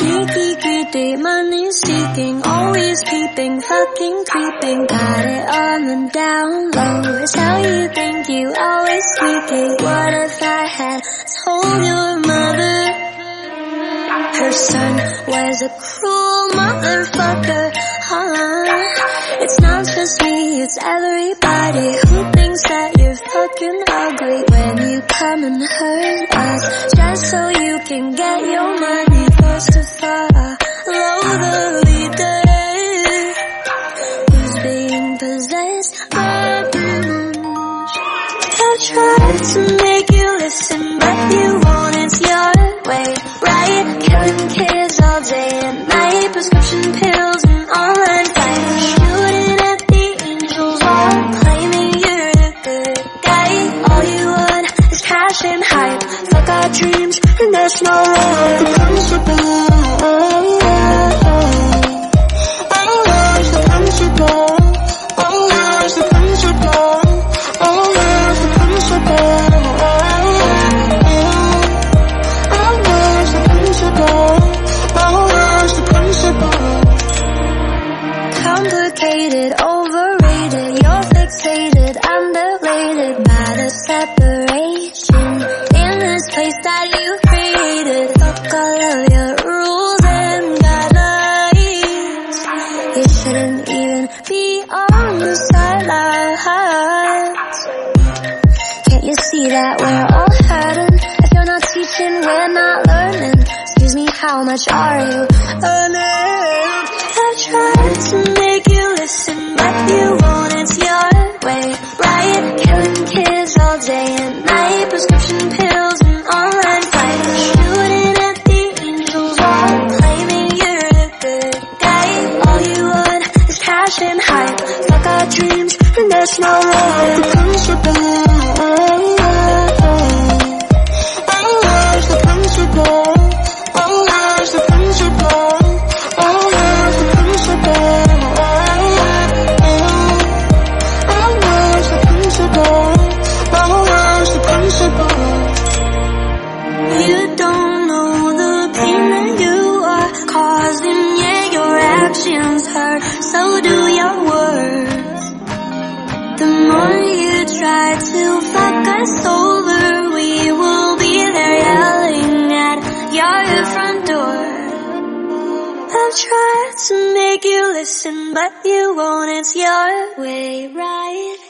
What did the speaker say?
Sneaky, greedy, money seeking, always peeping, fucking creeping. Got it on the down low. How you think you always sneaking. What if I had told your mother her son was a cruel motherfucker? Huh? It's not just me, it's everybody who thinks that you're fucking ugly when you come and hurt us just so you can get your money. I tried to make you listen, but you Can't you see that we're all hurting? If you're not teaching, we're not learning. Excuse me, how much are you earning? I tried to make you listen, but you won't. It's your way, right? Killing kids all day and night, prescription pills and online fights, shooting at the angels, all claiming you're the good guy. All you want is cash and hype. Fuck our dreams, and there's no way. The principle. Actions hurt. So do your words. The more you try to fuck us over, we will be there yelling at your front door. I've tried to make you listen, but you won't. It's your way, right?